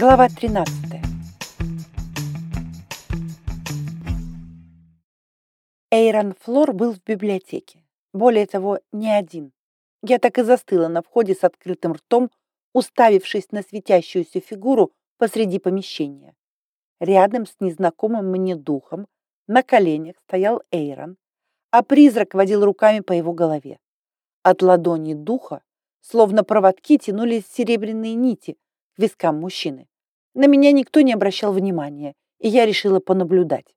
Глава 13. Эйрон Флор был в библиотеке. Более того, не один. Я так и застыла на входе с открытым ртом, уставившись на светящуюся фигуру посреди помещения. Рядом с незнакомым мне духом на коленях стоял Эйрон, а призрак водил руками по его голове. От ладони духа, словно проводки, тянулись серебряные нити к вискам мужчины. На меня никто не обращал внимания, и я решила понаблюдать.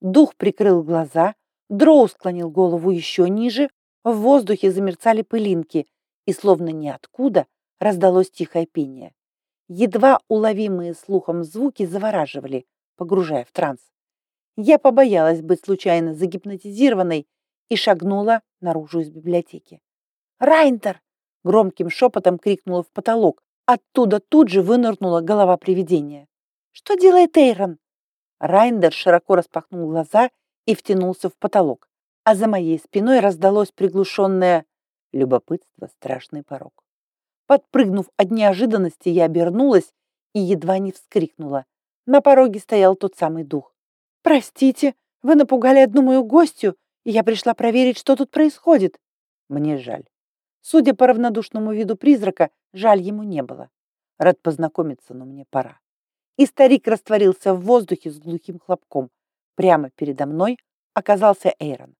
Дух прикрыл глаза, Дроу склонил голову еще ниже, в воздухе замерцали пылинки, и словно ниоткуда раздалось тихое пение. Едва уловимые слухом звуки завораживали, погружая в транс. Я побоялась быть случайно загипнотизированной и шагнула наружу из библиотеки. «Райнтер!» — громким шепотом крикнула в потолок. Оттуда тут же вынырнула голова привидения. «Что делает Эйрон?» Райндер широко распахнул глаза и втянулся в потолок, а за моей спиной раздалось приглушенное любопытство, страшный порог. Подпрыгнув от неожиданности, я обернулась и едва не вскрикнула. На пороге стоял тот самый дух. «Простите, вы напугали одну мою гостью, и я пришла проверить, что тут происходит». Мне жаль. Судя по равнодушному виду призрака, жаль ему не было. Рад познакомиться, но мне пора. И старик растворился в воздухе с глухим хлопком. Прямо передо мной оказался Эйрон.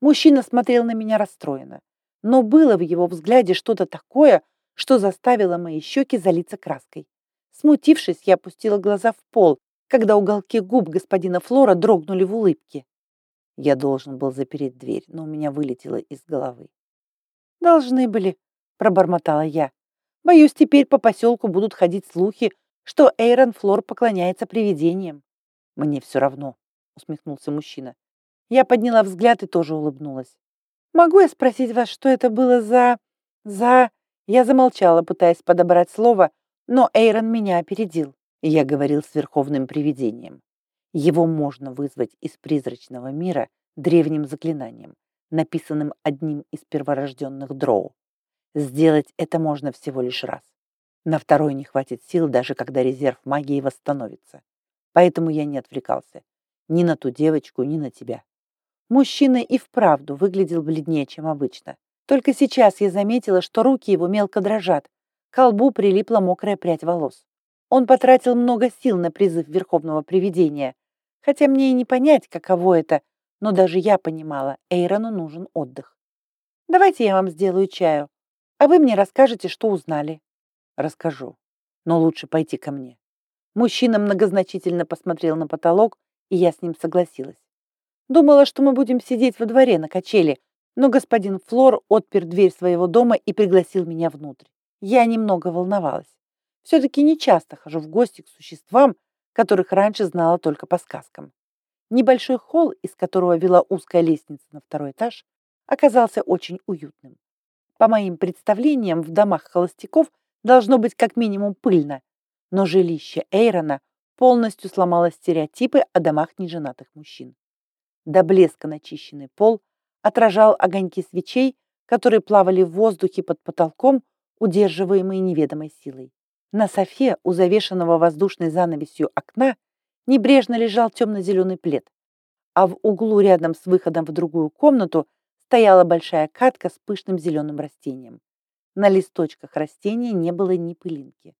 Мужчина смотрел на меня расстроенно, но было в его взгляде что-то такое, что заставило мои щеки залиться краской. Смутившись, я опустила глаза в пол, когда уголки губ господина Флора дрогнули в улыбке. Я должен был запереть дверь, но у меня вылетело из головы. «Должны были», — пробормотала я. «Боюсь, теперь по поселку будут ходить слухи, что Эйрон Флор поклоняется привидениям». «Мне все равно», усмехнулся мужчина. Я подняла взгляд и тоже улыбнулась. «Могу я спросить вас, что это было за... за...» Я замолчала, пытаясь подобрать слово, но Эйрон меня опередил. Я говорил с верховным привидением. Его можно вызвать из призрачного мира древним заклинанием, написанным одним из перворожденных дроу. Сделать это можно всего лишь раз. На второй не хватит сил, даже когда резерв магии восстановится. Поэтому я не отвлекался. Ни на ту девочку, ни на тебя. Мужчина и вправду выглядел бледнее, чем обычно. Только сейчас я заметила, что руки его мелко дрожат. К колбу прилипла мокрая прядь волос. Он потратил много сил на призыв Верховного Привидения. Хотя мне и не понять, каково это, но даже я понимала, Эйрону нужен отдых. «Давайте я вам сделаю чаю, а вы мне расскажете, что узнали». «Расскажу, но лучше пойти ко мне». Мужчина многозначительно посмотрел на потолок, и я с ним согласилась. Думала, что мы будем сидеть во дворе на качели, но господин Флор отпер дверь своего дома и пригласил меня внутрь. Я немного волновалась. Все-таки не часто хожу в гости к существам, которых раньше знала только по сказкам. Небольшой холл, из которого вела узкая лестница на второй этаж, оказался очень уютным. По моим представлениям, в домах холостяков должно быть как минимум пыльно, но жилище Эйрона полностью сломала стереотипы о домах неженатых мужчин. До блеска начищенный пол отражал огоньки свечей, которые плавали в воздухе под потолком, удерживаемые неведомой силой. На софе, у завешенного воздушной занавесью окна, небрежно лежал темно-зеленый плед, а в углу рядом с выходом в другую комнату стояла большая катка с пышным зеленым растением. На листочках растения не было ни пылинки.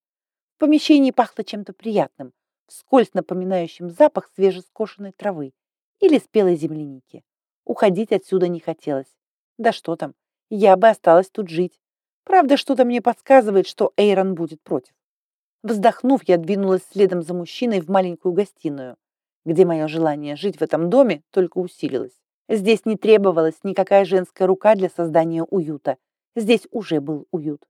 В помещении пахло чем-то приятным, вскользь напоминающим запах свежескошенной травы или спелой земляники. Уходить отсюда не хотелось. Да что там, я бы осталась тут жить. Правда, что-то мне подсказывает, что Эйрон будет против. Вздохнув, я двинулась следом за мужчиной в маленькую гостиную, где мое желание жить в этом доме только усилилось. Здесь не требовалась никакая женская рука для создания уюта. Здесь уже был уют.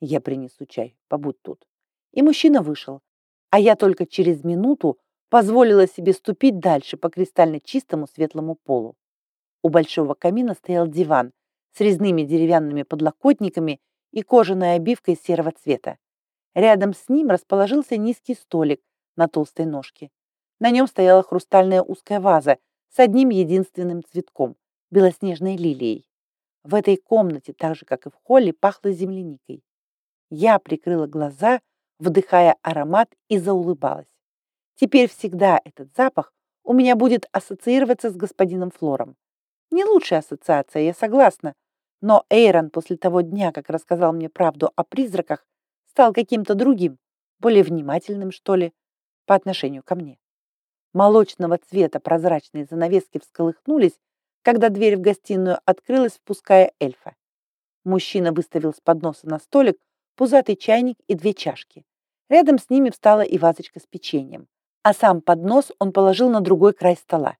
Я принесу чай, побудь тут. И мужчина вышел, а я только через минуту позволила себе ступить дальше по кристально чистому светлому полу. У большого камина стоял диван с резными деревянными подлокотниками и кожаной обивкой серого цвета. Рядом с ним расположился низкий столик на толстой ножке. На нем стояла хрустальная узкая ваза с одним единственным цветком – белоснежной лилией. В этой комнате, так же как и в холле, пахло земляникой. Я прикрыла глаза, вдыхая аромат и заулыбалась. Теперь всегда этот запах у меня будет ассоциироваться с господином Флором. Не лучшая ассоциация, я согласна, но Эйрон после того дня, как рассказал мне правду о призраках, стал каким-то другим, более внимательным, что ли, по отношению ко мне. Молочного цвета прозрачные занавески всколыхнулись, когда дверь в гостиную открылась, впуская эльфа. Мужчина выставил с подноса на столик пузатый чайник и две чашки. Рядом с ними встала и вазочка с печеньем, а сам поднос он положил на другой край стола.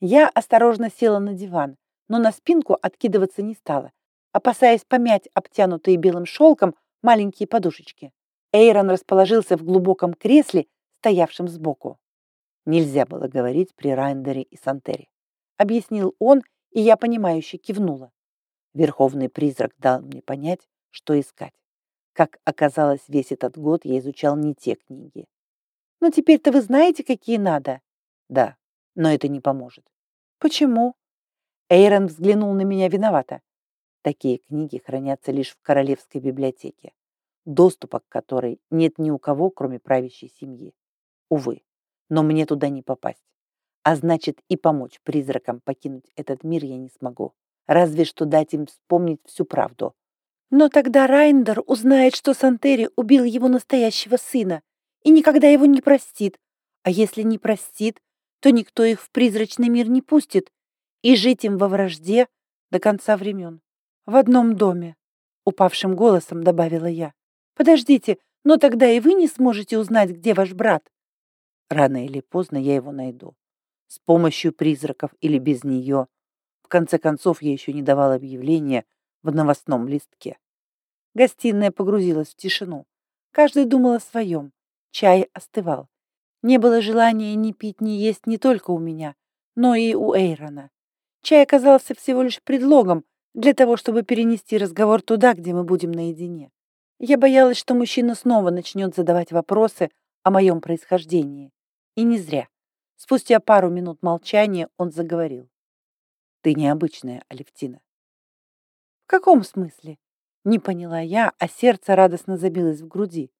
Я осторожно села на диван, но на спинку откидываться не стала, опасаясь помять обтянутые белым шелком маленькие подушечки. Эйрон расположился в глубоком кресле, стоявшем сбоку. Нельзя было говорить при Райндере и Сантере. Объяснил он, и я понимающе кивнула. Верховный призрак дал мне понять, что искать. Как оказалось, весь этот год я изучал не те книги. Но теперь-то вы знаете, какие надо? Да, но это не поможет. Почему? Эйрон взглянул на меня виновато. Такие книги хранятся лишь в королевской библиотеке, доступа к которой нет ни у кого, кроме правящей семьи. Увы, но мне туда не попасть. А значит, и помочь призракам покинуть этот мир я не смогу разве что дать им вспомнить всю правду. Но тогда Райндер узнает, что Сантери убил его настоящего сына и никогда его не простит. А если не простит, то никто их в призрачный мир не пустит и жить им во вражде до конца времен. В одном доме, упавшим голосом добавила я. Подождите, но тогда и вы не сможете узнать, где ваш брат. Рано или поздно я его найду. С помощью призраков или без нее. В конце концов, я еще не давал объявления в новостном листке. Гостиная погрузилась в тишину. Каждый думал о своем. Чай остывал. Не было желания ни пить, ни есть не только у меня, но и у Эйрона. Чай оказался всего лишь предлогом для того, чтобы перенести разговор туда, где мы будем наедине. Я боялась, что мужчина снова начнет задавать вопросы о моем происхождении. И не зря. Спустя пару минут молчания он заговорил. Ты необычная, Алевтина. В каком смысле? Не поняла я, а сердце радостно забилось в груди.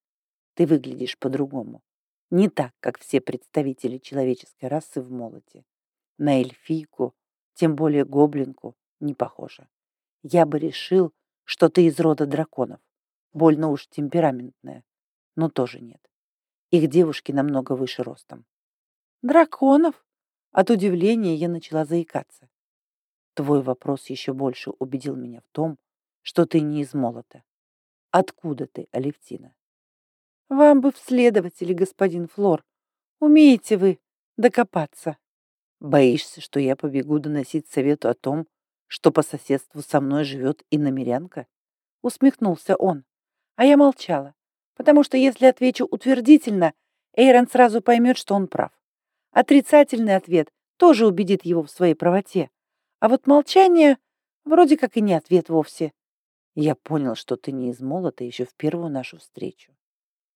Ты выглядишь по-другому. Не так, как все представители человеческой расы в молоте. На эльфийку, тем более гоблинку, не похожа. Я бы решил, что ты из рода драконов. Больно уж темпераментная. Но тоже нет. Их девушки намного выше ростом. Драконов? От удивления я начала заикаться. Твой вопрос еще больше убедил меня в том, что ты не из молота. Откуда ты, Алевтина? Вам бы в следователи, господин Флор. Умеете вы докопаться? Боишься, что я побегу доносить совету о том, что по соседству со мной живет иномерянка? Усмехнулся он. А я молчала, потому что если отвечу утвердительно, Эйрон сразу поймет, что он прав. Отрицательный ответ тоже убедит его в своей правоте. А вот молчание вроде как и не ответ вовсе. Я понял, что ты не из молота еще в первую нашу встречу.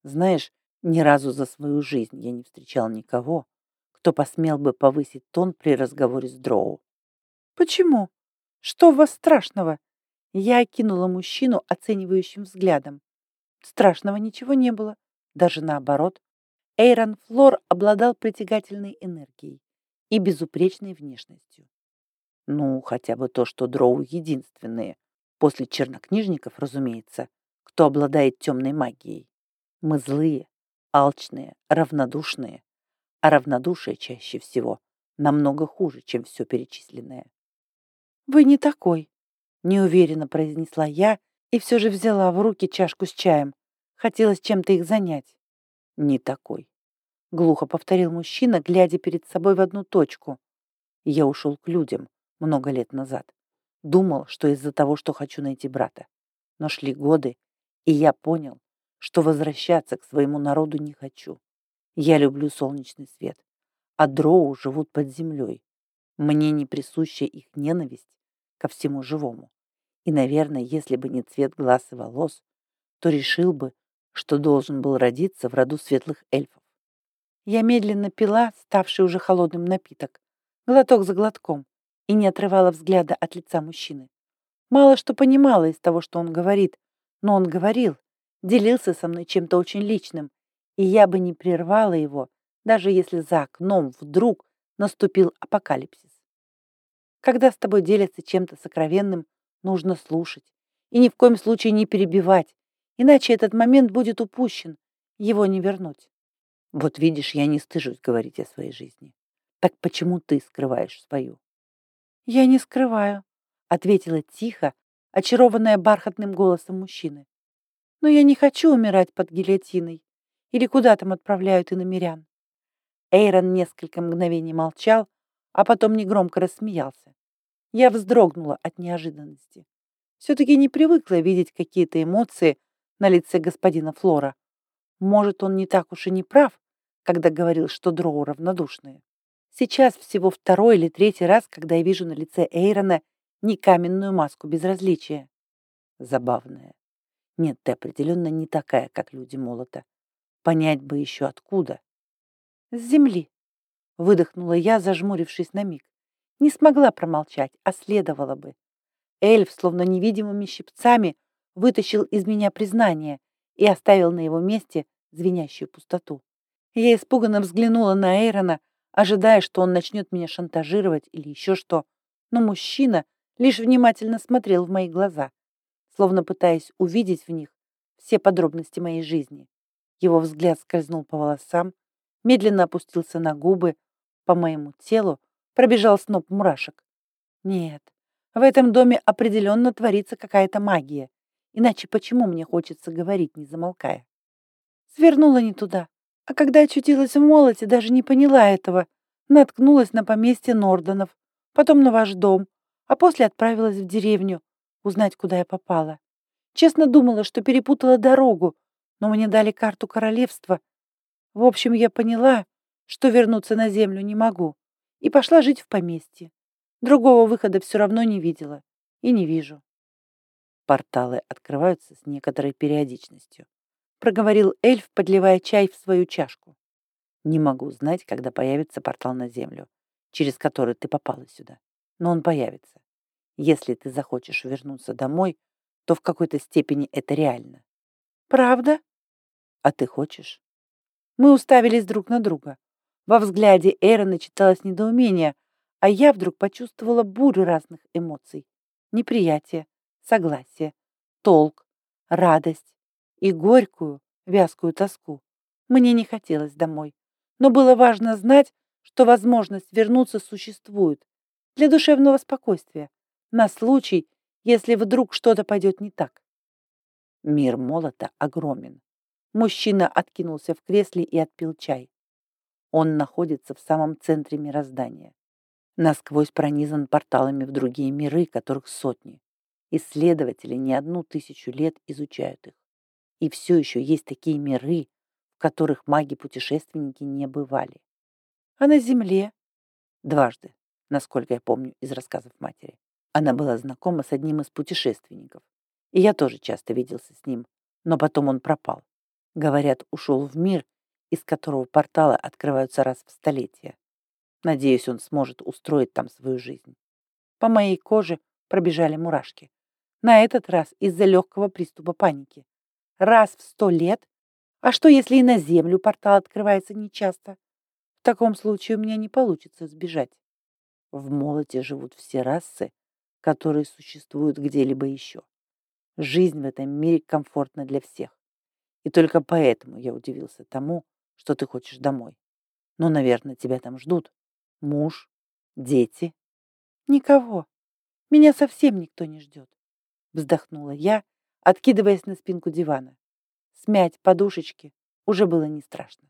Знаешь, ни разу за свою жизнь я не встречал никого, кто посмел бы повысить тон при разговоре с Дроу. Почему? Что в вас страшного? Я окинула мужчину оценивающим взглядом. Страшного ничего не было, даже наоборот. Эйрон Флор обладал притягательной энергией и безупречной внешностью. Ну, хотя бы то, что дроу единственные, после чернокнижников, разумеется, кто обладает темной магией. Мы злые, алчные, равнодушные, а равнодушие чаще всего намного хуже, чем все перечисленное. «Вы не такой», — неуверенно произнесла я и все же взяла в руки чашку с чаем. Хотелось чем-то их занять. «Не такой», — глухо повторил мужчина, глядя перед собой в одну точку. Я ушел к людям, много лет назад. Думал, что из-за того, что хочу найти брата. Но шли годы, и я понял, что возвращаться к своему народу не хочу. Я люблю солнечный свет, а дроу живут под землей. Мне не присуща их ненависть ко всему живому. И, наверное, если бы не цвет глаз и волос, то решил бы, что должен был родиться в роду светлых эльфов. Я медленно пила ставший уже холодным напиток, глоток за глотком, и не отрывала взгляда от лица мужчины. Мало что понимала из того, что он говорит, но он говорил, делился со мной чем-то очень личным, и я бы не прервала его, даже если за окном вдруг наступил апокалипсис. Когда с тобой делятся чем-то сокровенным, нужно слушать и ни в коем случае не перебивать, иначе этот момент будет упущен, его не вернуть. Вот видишь, я не стыжусь говорить о своей жизни. Так почему ты скрываешь свою? Я не скрываю, ответила тихо, очарованная бархатным голосом мужчины. Но я не хочу умирать под гильотиной. Или куда там отправляют иномерян. Эйрон несколько мгновений молчал, а потом негромко рассмеялся. Я вздрогнула от неожиданности. Все-таки не привыкла видеть какие-то эмоции на лице господина Флора. Может, он не так уж и не прав, когда говорил, что дроу равнодушные. Сейчас всего второй или третий раз, когда я вижу на лице Эйрона не каменную маску безразличия. Забавная. Нет, ты определенно не такая, как люди молота. Понять бы еще откуда. С земли. Выдохнула я, зажмурившись на миг. Не смогла промолчать, а следовало бы. Эльф, словно невидимыми щипцами, вытащил из меня признание и оставил на его месте звенящую пустоту. Я испуганно взглянула на Эйрона, ожидая, что он начнет меня шантажировать или еще что, но мужчина лишь внимательно смотрел в мои глаза, словно пытаясь увидеть в них все подробности моей жизни. Его взгляд скользнул по волосам, медленно опустился на губы, по моему телу пробежал сноп мурашек. Нет, в этом доме определенно творится какая-то магия, иначе почему мне хочется говорить, не замолкая? Свернула не туда, а когда очутилась в молоте, даже не поняла этого, наткнулась на поместье Нордонов, потом на ваш дом, а после отправилась в деревню, узнать, куда я попала. Честно думала, что перепутала дорогу, но мне дали карту королевства, в общем, я поняла, что вернуться на землю не могу, и пошла жить в поместье. Другого выхода все равно не видела и не вижу. Порталы открываются с некоторой периодичностью, проговорил эльф, подливая чай в свою чашку. Не могу знать, когда появится портал на землю, через который ты попала сюда, но он появится. Если ты захочешь вернуться домой, то в какой-то степени это реально. Правда? А ты хочешь? Мы уставились друг на друга. Во взгляде Эрона читалось недоумение, а я вдруг почувствовала бурю разных эмоций. Неприятие, согласие, толк, радость и горькую, вязкую тоску. Мне не хотелось домой, но было важно знать, что возможность вернуться существует для душевного спокойствия, на случай, если вдруг что-то пойдет не так. Мир молота огромен. Мужчина откинулся в кресле и отпил чай. Он находится в самом центре мироздания. Насквозь пронизан порталами в другие миры, которых сотни. Исследователи не одну тысячу лет изучают их. И все еще есть такие миры, в которых маги-путешественники не бывали. А на Земле? Дважды, насколько я помню из рассказов матери. Она была знакома с одним из путешественников. И я тоже часто виделся с ним, но потом он пропал. Говорят, ушел в мир, из которого порталы открываются раз в столетие. Надеюсь, он сможет устроить там свою жизнь. По моей коже пробежали мурашки. На этот раз из-за легкого приступа паники. Раз в сто лет? А что, если и на Землю портал открывается нечасто? В таком случае у меня не получится сбежать. В молоте живут все расы, которые существуют где-либо еще. Жизнь в этом мире комфортна для всех. И только поэтому я удивился тому, что ты хочешь домой. Но, наверное, тебя там ждут. Муж, дети. Никого. Меня совсем никто не ждет. Вздохнула я, откидываясь на спинку дивана. Смять подушечки уже было не страшно.